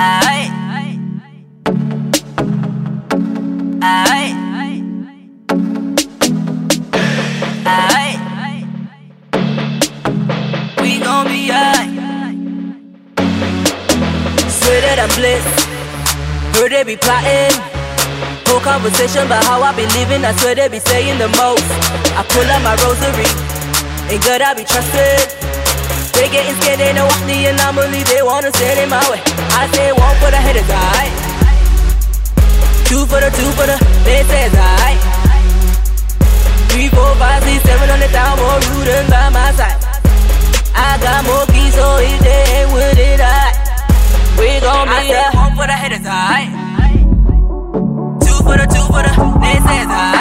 Aye. Aye. Aye. We gon' be alright. Swear that I'm blessed. Heard they be plotting. Whole conversation about how I be living. I swear they be saying the most. I pull out my rosary. And God, I be trusted. They getting scared, they know I'm the anomaly. They wanna send it my way. I say one for the headers, alright. Two for the two for the they says alright. Three, four, five, six, seven hundred thousand more rooting by my side. I got more keys, so if they ain't with it, I we gon' be I said one for the headers, alright. Two for the two for the they says alright.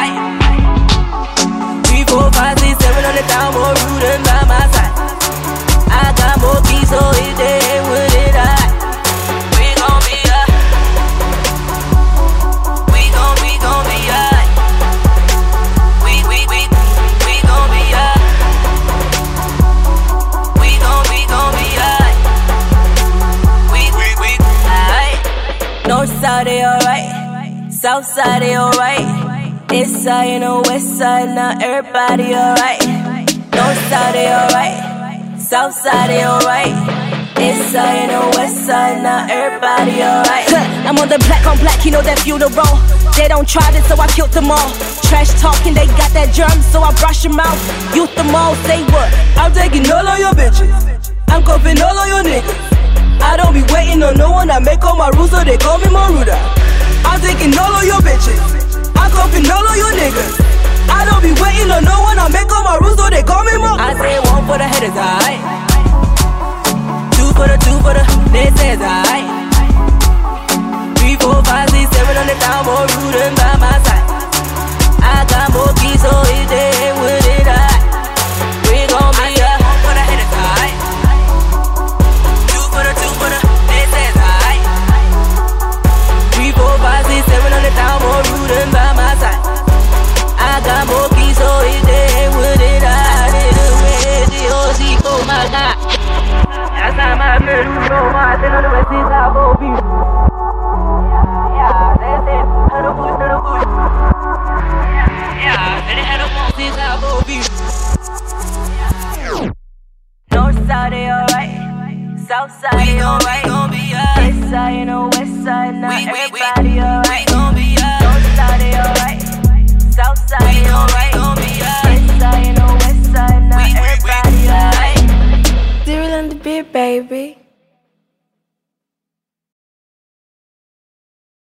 Side they alright. South side they alright. East side and the west side now everybody alright. North side they alright. South side they alright. East side and the west side now everybody alright. I'm on the black on black, you know that funeral. They don't try this, so I killed them all. Trash talking, they got that germ, so I brush them out. Youth them all, say what? I'm taking all of your bitches. I'm cuffing all of your niggas. I don't be waiting on no one. I make all my rules, so they call me Maruda. I'm taking all of your bitches. I'm cuffing all of your niggas. I don't be waiting on no one. I make all my rules, so they alright. South side, they alright. East side and the west side, now everybody alright. North side, they alright. South side, they alright. baby.